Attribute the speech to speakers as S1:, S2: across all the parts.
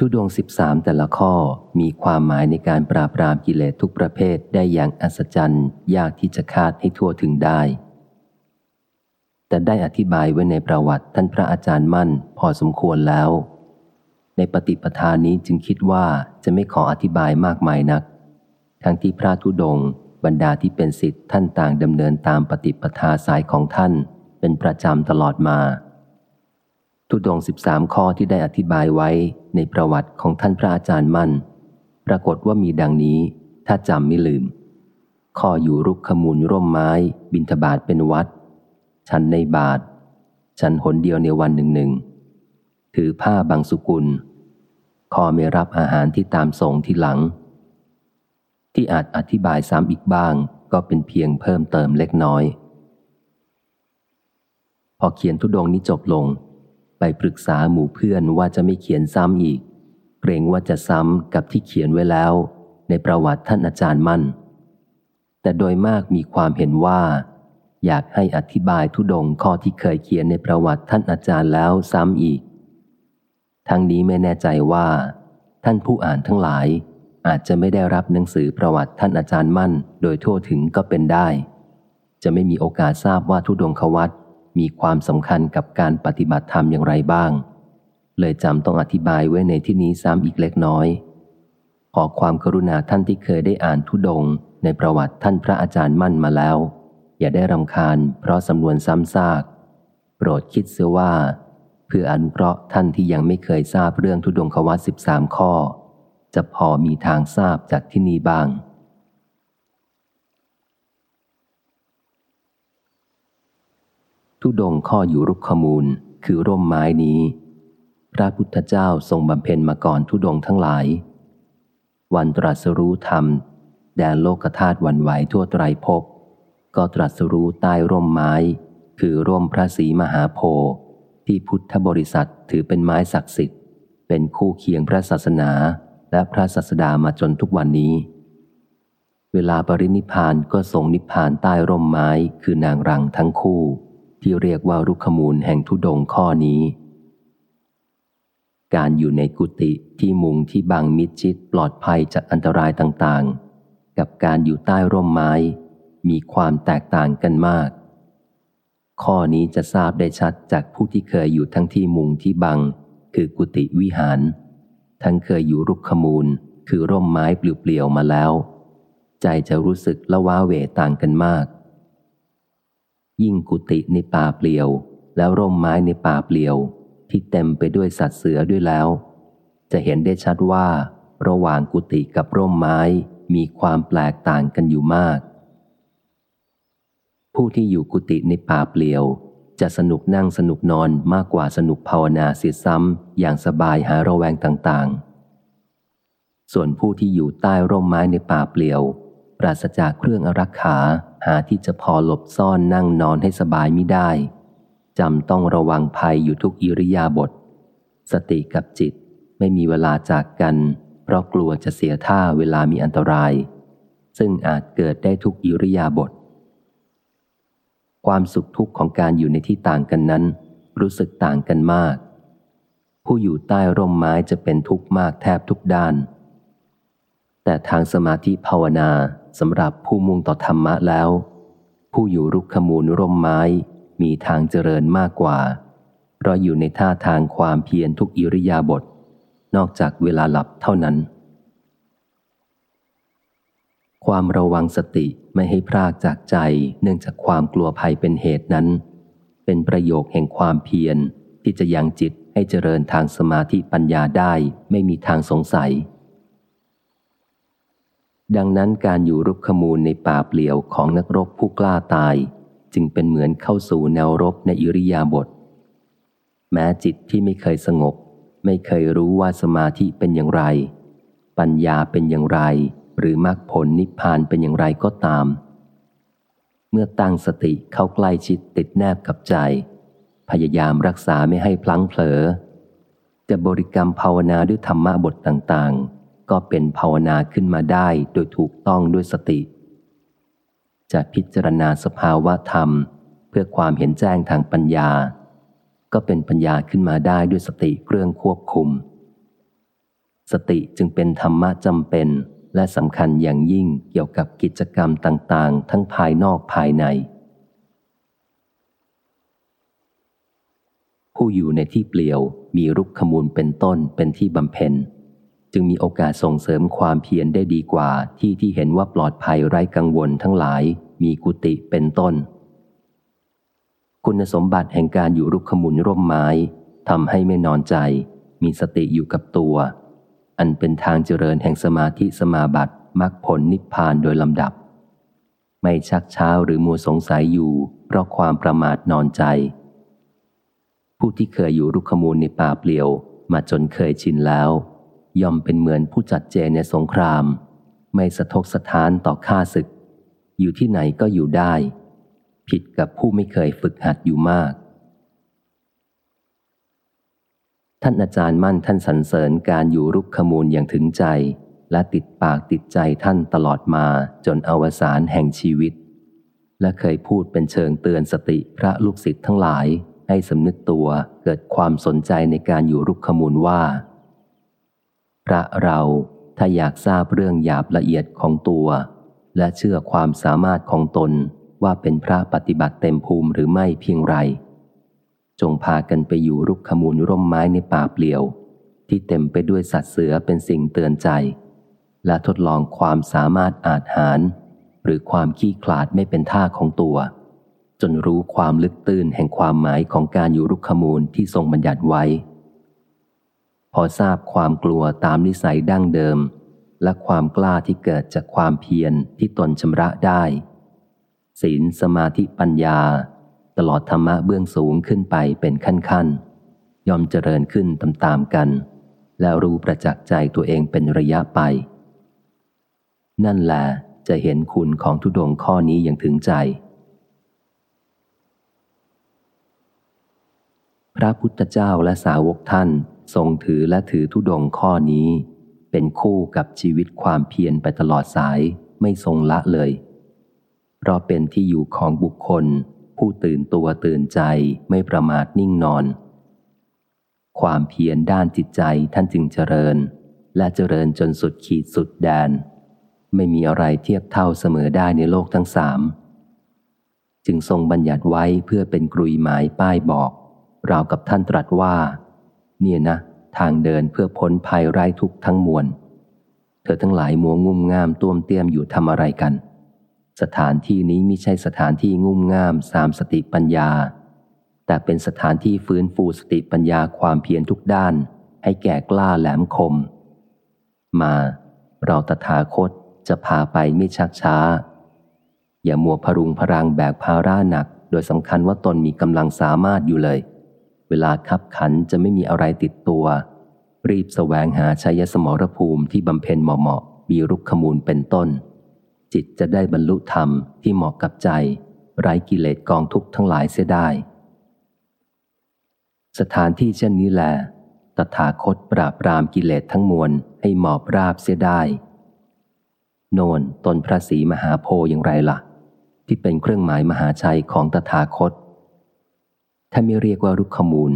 S1: ทุดวงสิบสามแต่ละข้อมีความหมายในการปราบปรามกิเลสทุกประเภทได้อย่างอัศจรรย์ยากที่จะคาดให้ทั่วถึงได้ แต่ได้อธิบายไว้ในประวัติท่านพระอาจารย์มั่นพอสมควรแล้ว ในปฏิปทานนี้จึงคิดว่าจะไม่ขออธิบายมากมายนัก ทั้งที่พระทุดงบรรดาที่เป็นสิทธิ์ท่านต่างดำเนินตามปฏิปทาสายของท่านเป็นประจำตลอดมา ทุดงสิบสามข้อที่ได้อธิบายไว้ในประวัติของท่านพระอาจารย์มั่น ปรากฏว่ามีดังนี้ ถ้าจำไม่ลืม ข้ออยู่รุกขมูลร่มไม้ บินทบาทเป็นวัดฉันในบาทฉันหนเดียวในวันหนึ่งหนึ่งถือผ้าบางสุกุล ข้อไม่รับอาหารที่ตามส่งที่หลัง ที่อาจอธิบายซ้ำอีกบ้างก็เป็นเพียงเพิ่มเติมเล็กน้อย พอเขียนทุดงนี้จบลง ไปปรึกษาหมู่เพื่อนว่าจะไม่เขียนซ้ำอีก เกรงว่าจะซ้ำกับที่เขียนไว้แล้ว ในประวัติท่านอาจารย์มั่น แต่โดยมากมีความเห็นว่า อยากให้อธิบายทุดงข้อที่เคยเขียนในประวัติท่านอาจารย์แล้วซ้ำอีก ทั้งนี้ไม่แน่ใจว่า ท่านผู้อ่านทั้งหลายอาจจะไม่ได้รับหนังสือประวัติท่านอาจารย์มั่น โดยทั่วถึงก็เป็นได้ จะไม่มีโอกาสทราบว่าทุดงควัต มีความสำคัญกับการปฏิบัติธรรมอย่างไรบ้าง เลยจำต้องอธิบายไว้ในที่นี้ซ้ำอีกเล็กน้อย ขอความกรุณาท่านที่เคยได้อ่านทุดงในประวัติท่านพระอาจารย์มั่นมาแล้ว อย่าได้รำคาญเพราะสำนวนซ้ำซาก โปรดคิดเสียว่า เพื่ออนุเคราะห์ท่านที่ยังไม่เคยทราบเรื่องทุดงควัตสิบสามข้อ จะพอมีทางทราบจากที่นี้บ้าง ทุดงข้ออยู่รุกขมูลคือร่มไม้นี้ พระพุทธเจ้าทรงบำเพ็ญมาก่อนทุดงทั้งหลาย วันตรัสรู้ธรรม แดนโลกธาตุวันไหวทั่วไตรภพก็ตรัสรู้ใต้ร่มไม้ คือร่มพระศรีมหาโพธิ์ที่พุทธบริษัทถือเป็นไม้ศักดิ์สิทธิ์ เป็นคู่เคียงพระศาสนาและพระศาสดามาจนทุกวันนี้ เวลาปรินิพานก็ทรงนิพพานใต้ร่มไม้คือนางรังทั้งคู่ ที่เรียกว่ารุขมูลแห่งทุดงข้อนี้ การอยู่ในกุฏิที่มุงที่บังมิดชิดปลอดภัยจากอันตรายต่างๆ กับการอยู่ใต้ร่มไม้ มีความแตกต่างกันมาก ข้อนี้จะทราบได้ชัดจากผู้ที่เคยอยู่ทั้งที่มุงที่บัง คือกุฏิวิหาร ทั้งเคยอยู่รุกขมูลคือร่มไม้เปลี่ยวๆมาแล้ว ใจจะรู้สึกละว้าเวต่างกันมาก ยิ่งกุฏิในป่าเปลี่ยว แล้วร่มไม้ในป่าเปลี่ยว ที่เต็มไปด้วยสัตว์เสือด้วยแล้ว จะเห็นได้ชัดว่า ระหว่างกุฏิกับร่มไม้มีความแปลกต่างกันอยู่มาก ผู้ที่อยู่กุฏิในป่าเปลี่ยว จะสนุกนั่งสนุกนอนมากกว่าสนุกภาวนาเสียซ้ำอย่างสบายหาระแวงต่างๆ ส่วนผู้ที่อยู่ใต้ร่มไม้ในป่าเปลี่ยว ปราศจากเครื่องอรักขา หาที่จะพอหลบซ่อนนั่งนอนให้สบายไม่ได้จำต้องระวังภัยอยู่ทุกอิริยาบถสติกับจิตไม่มีเวลาจากกัน เพราะกลัวจะเสียท่าเวลามีอันตราย ซึ่งอาจเกิดได้ทุกอิริยาบถความสุขทุกข์ของการอยู่ในที่ต่างกันนั้น รู้สึกต่างกันมาก ผู้อยู่ใต้ร่มไม้จะเป็นทุกข์มากแทบทุกด้าน แต่ทางสมาธิภาวนา สำหรับผู้มุ่งต่อธรรมะแล้ว ผู้อยู่รุกขมูลร่มไม้ มีทางเจริญมากกว่า เพราะอยู่ในท่าทางความเพียรทุกอิริยาบถนอกจากเวลาหลับเท่านั้น ความระวังสติไม่ให้พรากจากใจเนื่องจากความกลัวภัยเป็นเหตุนั้น เป็นประโยคแห่งความเพียรที่จะยังจิตให้เจริญทางสมาธิปัญญาได้ไม่มีทางสงสัย ดังนั้นการอยู่รุกขมูลในป่าเปลี่ยวของนักรบผู้กล้าตาย จึงเป็นเหมือนเข้าสู่แนวรบในอิริยาบถแม้จิตที่ไม่เคยสงบ ไม่เคยรู้ว่าสมาธิเป็นอย่างไร ปัญญาเป็นอย่างไร หรือมรรคผลนิพพานเป็นอย่างไรก็ตาม เมื่อตั้งสติเข้าใกล้ชิดติดแนบกับใจ พยายามรักษาไม่ให้พลั้งเผลอจะบริกรรมภาวนาด้วยธรรมะบทต่างๆ ก็เป็นภาวนาขึ้นมาได้โดยถูกต้องด้วยสติ จะพิจารณาสภาวะธรรม เพื่อความเห็นแจ้งทางปัญญา ก็เป็นปัญญาขึ้นมาได้ด้วยสติเครื่องควบคุม สติจึงเป็นธรรมะจำเป็นและสำคัญอย่างยิ่งเกี่ยวกับกิจกรรมต่างๆ ทั้งภายนอกภายใน ผู้อยู่ในที่เปลี่ยวมีรุกขมูลเป็นต้นเป็นที่บำเพ็ญ จึงมีโอกาสส่งเสริมความเพียรได้ดีกว่าที่ที่เห็นว่าปลอดภัยไร้กังวลทั้งหลาย มีกุฏิเป็นต้น คุณสมบัติแห่งการอยู่รุกขมูลร่มไม้ทำให้ไม่นอนใจ มีสติอยู่กับตัว อันเป็นทางเจริญแห่งสมาธิสมาบัติมรรคผลนิพพานโดยลำดับ ไม่ชักช้าหรือมัวสงสัยอยู่ เพราะความประมาทนอนใจ ผู้ที่เคยอยู่รุกขมูลในป่าเปลี่ยว มาจนเคยชินแล้ว ย่อมเป็นเหมือนผู้จัดเจในสงคราม ไม่สะทกสะท้านต่อข้าศึก อยู่ที่ไหนก็อยู่ได้ ผิดกับผู้ไม่เคยฝึกหัดอยู่มาก ท่านอาจารย์มั่นท่านสรรเสริญการอยู่รุกขมูลอย่างถึงใจ และติดปากติดใจท่านตลอดมาจนอวสานแห่งชีวิต และเคยพูดเป็นเชิงเตือนสติพระลูกศิษย์ทั้งหลายให้สำนึกตัวเกิดความสนใจในการอยู่รุกขมูลว่า ระเราถ้าอยากทราบเรื่องหยาบละเอียดของตัว และเชื่อความสามารถของตนว่าเป็นพระปฏิบัติเต็มภูมิหรือไม่เพียงไร จงพากันไปอยู่รุกขมูลร่มไม้ในป่าเปลี่ยว ที่เต็มไปด้วยสัตว์เสือเป็นสิ่งเตือนใจ และทดลองความสามารถอาจหาร หรือความขี้ขลาดไม่เป็นท่าของตัว จนรู้ความลึกตื้นแห่งความหมายของการอยู่รุกขมูลที่ทรงบัญญัติไว้ พอทราบความกลัวตามนิสัยดั้งเดิม และความกล้าที่เกิดจากความเพียรที่ตนชำระได้ ศีลสมาธิปัญญา ตลอดธรรมะเบื้องสูงขึ้นไปเป็นขั้นๆยอมเจริญขึ้นตามๆกัน แล้วรู้ประจักษ์ใจตัวเองเป็นระยะไป นั่นแหละจะเห็นคุณของทุดงข้อนี้อย่างถึงใจ พระพุทธเจ้าและสาวกท่าน ทรงถือและถือทุดงข้อนี้ เป็นคู่กับชีวิตความเพียรไปตลอดสายไม่ทรงละเลย เพราะเป็นที่อยู่ของบุคคล ผู้ตื่นตัวตื่นใจไม่ประมาทนิ่งนอน ความเพียรด้านจิตใจท่านจึงเจริญ และเจริญจนสุดขีดสุดแดน ไม่มีอะไรเทียบเท่าเสมอได้ในโลกทั้งสามจึงทรงบัญญัติไว้เพื่อเป็นกรุยหมายป้ายบอก ราวกับท่านตรัสว่า เนี่ยนะ ทางเดินเพื่อพ้นภัยไร้ทุกทั้งมวล เธอทั้งหลายมัวงุ่มง่ามต้วมเตี้ยมอยู่ทำอะไรกัน สถานที่นี้ไม่ใช่สถานที่งุ่มง่ามสามสติปัญญา แต่เป็นสถานที่ฟื้นฟูสติปัญญาความเพียรทุกด้าน ให้แก่กล้าแหลมคม มาเราตถาคตจะพาไปไม่ชักช้า อย่ามัวพรุงพรังแบกภาระหนัก โดยสำคัญว่าตนมีกำลังสามารถอยู่เลย เวลาคับขันจะไม่มีอะไรติดตัว รีบสแสวงหาชัยสมรภูมิที่บำเพ็ญเหมาะๆมีรุกขมูลเป็นต้น จิตจะได้บรรลุธรรมที่เหมาะกับใจ ไร้กิเลสกองทุกข์ทั้งหลายเสียได้ สถานที่เช่นนี้แหละตถาคตปราบปรามกิเลสทั้งมวลให้หมอบราบเสียได้ โนนตนพระศรีมหาโพอย่างไรละ่ะ ที่เป็นเครื่องหมายมหาชัยของตถาคต ถ้าไม่เรียกว่ารุกขมูล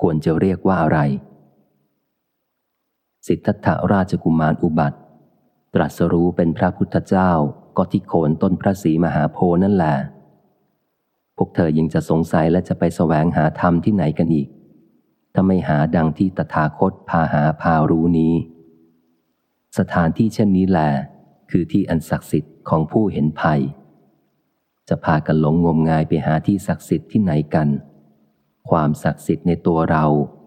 S1: ควรจะเรียกว่าอะไร สิทธัตถราชกุมารอุบัติ ตรัสรู้เป็นพระพุทธเจ้าก็ที่โคนต้นพระศรีมหาโพนั่นแหละ พวกเธอยังจะสงสัยและจะไปแสวงหาธรรมที่ไหนกันอีก ถ้าไม่หาดังที่ตถาคตพาหาพารู้นี้ สถานที่เช่นนี้แหละคือที่อันศักดิ์สิทธิ์ของผู้เห็นภัย จะพากันหลงงมงายไปหาที่ศักดิ์สิทธิ์ที่ไหนกัน ความศักดิ์สิทธิ์ในตัวเรา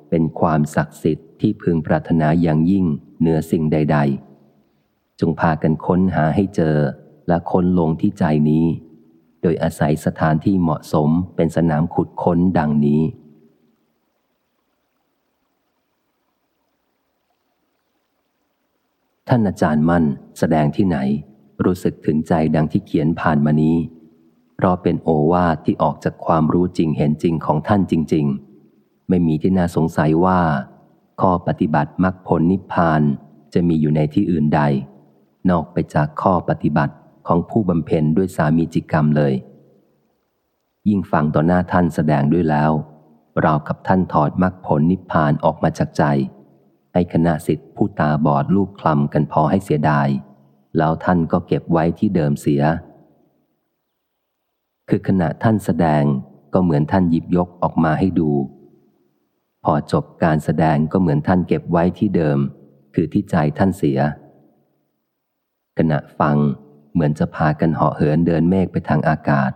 S1: เป็นความศักดิ์สิทธิ์ที่พึงปรารถนาอย่างยิ่งเหนือสิ่งใด ๆ จงพากันค้นหาให้เจอและค้นลงที่ใจนี้ โดยอาศัยสถานที่เหมาะสมเป็นสนามขุดค้นดังนี้ ท่านอาจารย์มั่นแสดงที่ไหน รู้สึกถึงใจดังที่เขียนผ่านมานี้ เพราะเป็นโอวาทที่ออกจากความรู้จริงเห็นจริงของท่านจริง ๆ ไม่มีที่น่าสงสัยว่า ข้อปฏิบัติมรรคผลนิพพานจะมีอยู่ในที่อื่นใด นอกไปจากข้อปฏิบัติของผู้บำเพ็ญด้วยสามีจิกรรมเลย ยิ่งฟังต่อหน้าท่านแสดงด้วยแล้วเรากับท่านถอดมรรคผลนิพพานออกมาจากใจ ให้คณะสิทธิผู้ตาบอดลูกคลำกันพอให้เสียดาย แล้วท่านก็เก็บไว้ที่เดิมเสีย คือขณะท่านแสดงก็เหมือนท่านหยิบยกออกมาให้ดู พอจบการแสดงก็เหมือนท่านเก็บไว้ที่เดิม คือที่ใจท่านเสีย ขณะฟังเหมือนจะพากันเหาะเหินเดินเมฆไปทางอากาศ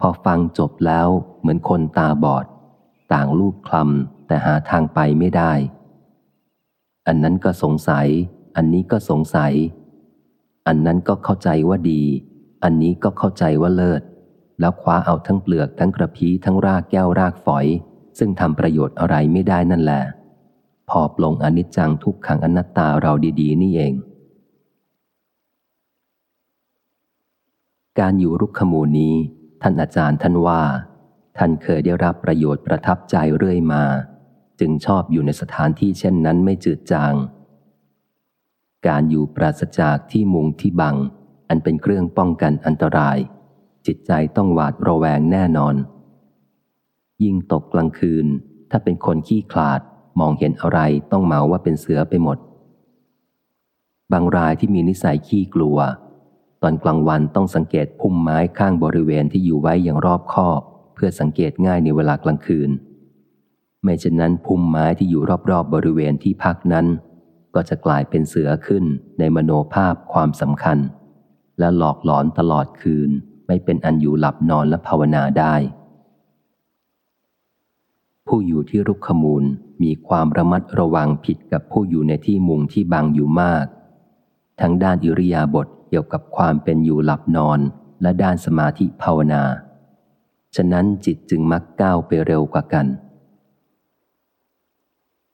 S1: พอฟังจบแล้วเหมือนคนตาบอด ต่างลูกคลำแต่หาทางไปไม่ได้ อันนั้นก็สงสัย อันนี้ก็สงสัย อันนั้นก็เข้าใจว่าดี อันนี้ก็เข้าใจว่าเลิศ แล้วคว้าเอาทั้งเปลือกทั้งกระพี้ทั้งรากแก้วรากฝอย ซึ่งทำประโยชน์อะไรไม่ได้นั่นแหละพอปลงอนิจจังทุกขังอนัตตาเราดี ๆ นี่เอง การอยู่รุกขมูลนี้ ท่านอาจารย์ท่านว่า ท่านเคยได้รับประโยชน์ประทับใจเรื่อยมา จึงชอบอยู่ในสถานที่เช่นนั้นไม่จืดจาง การอยู่ปราศจากที่มุงที่บัง อันเป็นเครื่องป้องกันอันตราย จิตใจต้องหวาดระแวงแน่นอน ยิ่งตกกลางคืน ถ้าเป็นคนขี้ขลาดมองเห็นอะไรต้องเมาว่าเป็นเสือไปหมด บางรายที่มีนิสัยขี้กลัว ตอนกลางวันต้องสังเกตพุ่มไม้ข้างบริเวณที่อยู่ไว้อย่างรอบคอบ เพื่อสังเกตง่ายในเวลากลางคืน ไม่เช่นนั้นพุ่มไม้ที่อยู่รอบๆบบริเวณที่พักนั้น ก็จะกลายเป็นเสือขึ้นในมโนภาพความสำคัญ และหลอกหลอนตลอดคืน ไม่เป็นอันอยู่หลับนอนและภาวนาได้ ผู้อยู่ที่รุกขมูลมีความระมัดระวังผิดกับผู้อยู่ในที่มุงที่บางอยู่มาก ทั้งด้านอิริยาบถเกี่ยวกับความเป็นอยู่หลับนอนและด้านสมาธิภาวนา ฉะนั้นจิตจึงมักก้าวไปเร็วกว่ากัน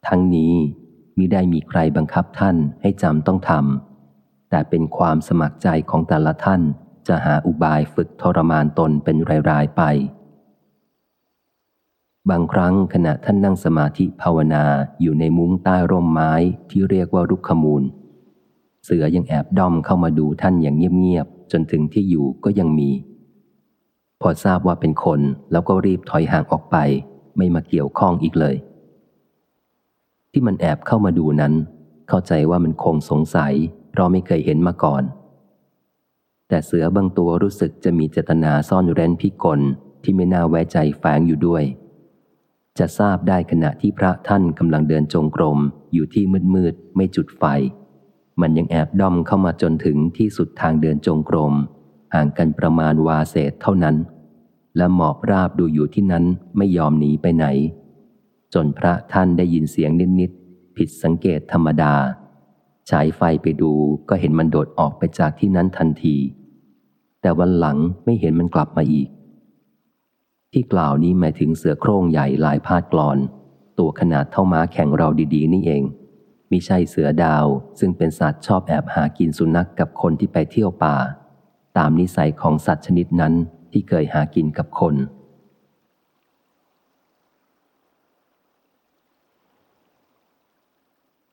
S1: ทั้งนี้มิได้มีใครบังคับท่านให้จำต้องทำแต่เป็นความสมัครใจของแต่ละท่าน จะหาอุบายฝึกทรมานตนเป็นรายๆไป บางครั้งขณะท่านนั่งสมาธิภาวนาอยู่ในมุ้งใต้ร่มไม้ที่เรียกว่ารุกขมูล เสือยังแอบด้อมเข้ามาดูท่านอย่างเงียบๆ จนถึงที่อยู่ก็ยังมี พอทราบว่าเป็นคนแล้วก็รีบถอยห่างออกไป ไม่มาเกี่ยวข้องอีกเลย ที่มันแอบเข้ามาดูนั้น เข้าใจว่ามันคงสงสัยเพราะไม่เคยเห็นมาก่อน แต่เสือบางตัวรู้สึกจะมีเจตนาซ่อนเร้นพิกลที่ไม่น่าไว้ใจแฝงอยู่ด้วย จะทราบได้ขณะที่พระท่านกำลังเดินจงกรมอยู่ที่มืดๆไม่จุดไฟ มันยังแอบด้อมเข้ามาจนถึงที่สุดทางเดินจงกรมห่างกันประมาณวาเศษเท่านั้น และหมอบราบดูอยู่ที่นั้นไม่ยอมหนีไปไหน จนพระท่านได้ยินเสียงนิดๆผิดสังเกตธรรมดา ฉายไฟไปดูก็เห็นมันโดดออกไปจากที่นั้นทันที แต่วันหลังไม่เห็นมันกลับมาอีก ที่กล่าวนี้หมายถึงเสือโคร่งใหญ่ลายพาดกรอน ตัวขนาดเท่าม้าแข่งเราดีๆ นี่เองมิใช่เสือดาวซึ่งเป็นสัตว์ชอบแอบหากินสุนัขกกับคนที่ไปเที่ยวป่า ตามนิสัยของสัตว์ชนิดนั้นที่เคยหากินกับคน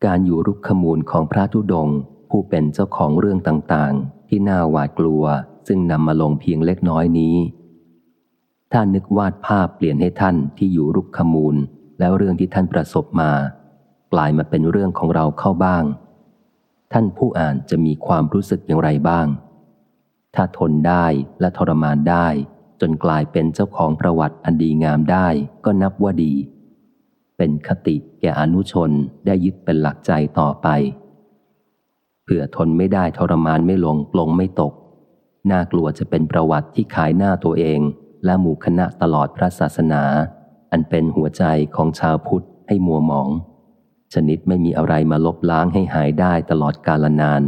S1: การอยู่รุกขมูลของพระธุดง ผู้เป็นเจ้าของเรื่องต่างๆ ที่น่าหวาดกลัว ซึ่งนำมาลงเพียงเล็กน้อยนี้ท่านนึกวาดภาพเปลี่ยนให้ท่านที่อยู่รุกขมูล แล้วเรื่องที่ท่านประสบมา กลายมาเป็นเรื่องของเราเข้าบ้าง ท่านผู้อ่านจะมีความรู้สึกอย่างไรบ้าง ถ้าทนได้และทรมานได้ จนกลายเป็นเจ้าของประวัติอันดีงามได้ก็นับว่าดี เป็นคติแก่อนุชนได้ยึดเป็นหลักใจต่อไปเผื่อทนไม่ได้ทรมานไม่ลงปลงไม่ตก น่ากลัวจะเป็นประวัติที่ขายหน้าตัวเอง และหมู่คณะตลอดพระศาสนา อันเป็นหัวใจของชาวพุทธให้มัวหมอง ชนิดไม่มีอะไรมาลบล้างให้หายได้ตลอดกาลนาน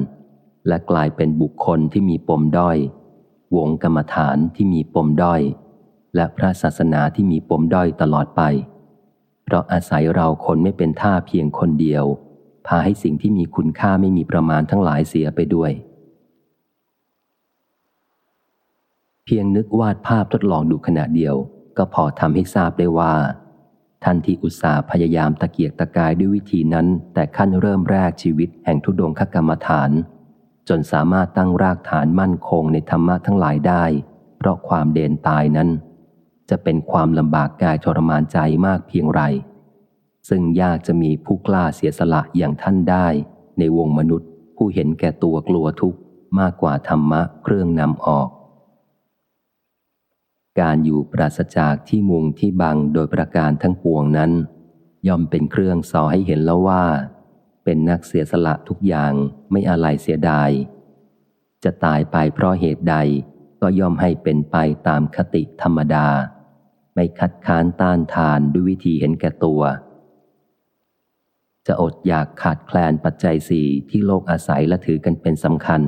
S1: และกลายเป็นบุคคลที่มีปมด้อย วงกรรมฐานที่มีปมด้อย และพระศาสนาที่มีปมด้อยตลอดไป เพราะอาศัยเราคนไม่เป็นท่าเพียงคนเดียว พาให้สิ่งที่มีคุณค่าไม่มีประมาณทั้งหลายเสียไปด้วย เพียงนึกวาดภาพทดลองดูขณะเดียว ก็พอทำให้ทราบได้ว่าท่านที่อุตสาห์พยายามตะเกียกตะกายด้วยวิธีนั้น แต่ขั้นเริ่มแรกชีวิตแห่งทุดงคกรรมฐาน จนสามารถตั้งรากฐานมั่นคงในธรรมะทั้งหลายได้ เพราะความเด่นตายนั้น จะเป็นความลำบากกายทรมานใจมากเพียงไร ซึ่งยากจะมีผู้กล้าเสียสละอย่างท่านได้ ในวงมนุษย์ผู้เห็นแก่ตัวกลัวทุกข์มากกว่าธรรมะเครื่องนำออก การอยู่ปราศจากที่มุงที่บังโดยประการทั้งปวงนั้น ย่อมเป็นเครื่องสอให้เห็นแล้วว่า เป็นนักเสียสละทุกอย่างไม่อะไรเสียดาย จะตายไปเพราะเหตุใดก็ย่อมให้เป็นไปตามคติธรรมดา ไม่คัดค้านต้านทานด้วยวิธีเห็นแก่ตัว จะอดอยากขาดแคลนปัจจัยสี่ที่โลกอาศัยและถือกันเป็นสำคัญ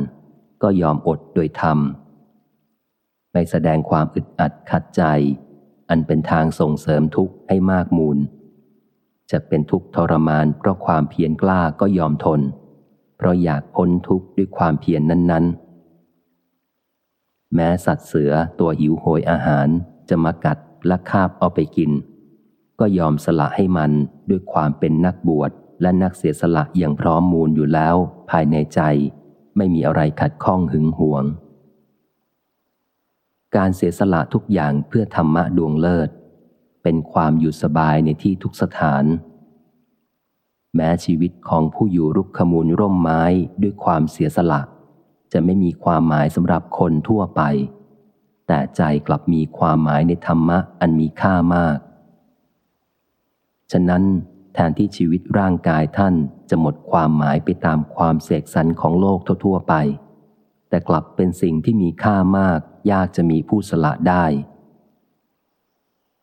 S1: ก็ยอมอดโดยธรรม ไม่แสดงความอึดอัดขัดใจ อันเป็นทางส่งเสริมทุกข์ให้มากมูล จะเป็นทุกข์ทรมานเพราะความเพียรกล้าก็ยอมทน เพราะอยากพ้นทุกข์ด้วยความเพียรนนั้น ๆ แม้สัตว์เสือตัวหิวโหยอาหารจะมากัด และคาบเอาไปกิน ก็ยอมสละให้มันด้วยความเป็นนักบวชและนักเสียสละอย่างพร้อมมูลอยู่แล้ว ภายในใจ ไม่มีอะไรขัดข้องหึงหวง การเสียสละทุกอย่างเพื่อธรรมะดวงเลิศ เป็นความอยู่สบายในที่ทุกสถาน แม้ชีวิตของผู้อยู่รุกขมูลร่มไม้ด้วยความเสียสละ จะไม่มีความหมายสำหรับคนทั่วไป แต่ใจกลับมีความหมายในธรรมะอันมีค่ามาก ฉะนั้นแทนที่ชีวิตร่างกายท่านจะหมดความหมายไปตามความเสกสรรของโลกทั่วๆไป แต่กลับเป็นสิ่งที่มีค่ามาก ยากจะมีผู้สละได้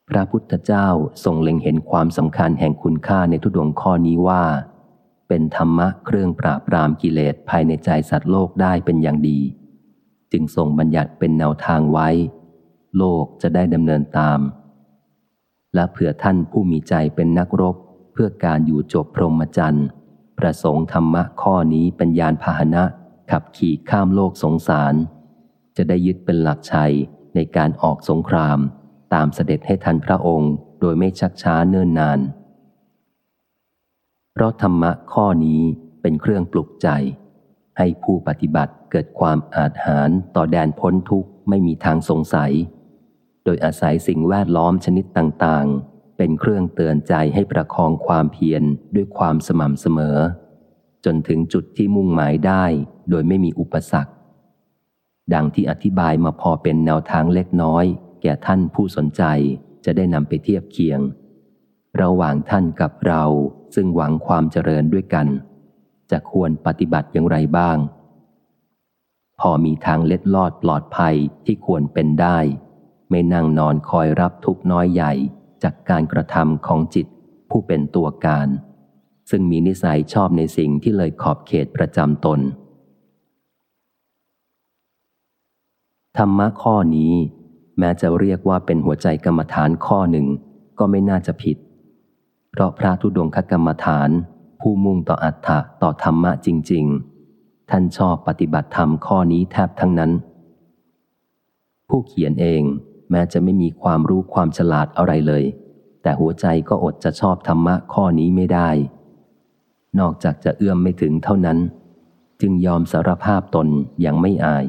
S1: พระพุทธเจ้าทรงเล็งเห็นความสำคัญแห่งคุณค่าในทุดงข้อนี้ว่า เป็นธรรมะเครื่องปราบปรามกิเลสภายในใจสัตว์โลกได้เป็นอย่างดี จึงทรงบัญญัติเป็นแนวทางไว้ โลกจะได้ดำเนินตาม และเผื่อท่านผู้มีใจเป็นนักรบ เพื่อการอยู่จบพรหมจรรย์ประสงค์ธรรมะข้อนี้เป็นยานพาหนะ ขับขี่ข้ามโลกสงสาร จะได้ยึดเป็นหลักชัยในการออกสงคราม ตามเสด็จให้ทันพระองค์ โดยไม่ชักช้าเนิ่นนาน เพราะธรรมะข้อนี้เป็นเครื่องปลุกใจ ให้ผู้ปฏิบัติเกิดความอาจหารต่อแดนพ้นทุกข์ไม่มีทางสงสัย โดยอาศัยสิ่งแวดล้อมชนิดต่างๆ เป็นเครื่องเตือนใจให้ประคองความเพียรด้วยความสม่ำเสมอ จนถึงจุดที่มุ่งหมายได้โดยไม่มีอุปสรรค ดังที่อธิบายมาพอเป็นแนวทางเล็กน้อย แก่ท่านผู้สนใจจะได้นำไปเทียบเคียง ระหว่างท่านกับเราซึ่งหวังความเจริญด้วยกัน จะควรปฏิบัติอย่างไรบ้าง พอมีทางเล็ดลอดปลอดภัยที่ควรเป็นได้ ไม่นั่งนอนคอยรับทุกน้อยใหญ่จากการกระทำของจิตผู้เป็นตัวการ ซึ่งมีนิสัยชอบในสิ่งที่เลยขอบเขตประจำตน ธรรมะข้อนี้ แม้จะเรียกว่าเป็นหัวใจกรรมฐานข้อหนึ่งก็ไม่น่าจะผิด เพราะพระธุดงคกรรมฐาน ผู้มุ่งต่ออัตถะต่อธรรมะจริง ๆ ท่านชอบปฏิบัติธรรมข้อนี้แทบทั้งนั้น ผู้เขียนเองแม้จะไม่มีความรู้ความฉลาดอะไรเลย แต่หัวใจก็อดจะชอบธรรมะข้อนี้ไม่ได้ นอกจากจะเอื้อมไม่ถึงเท่านั้น จึงยอมสารภาพตนอย่างไม่อาย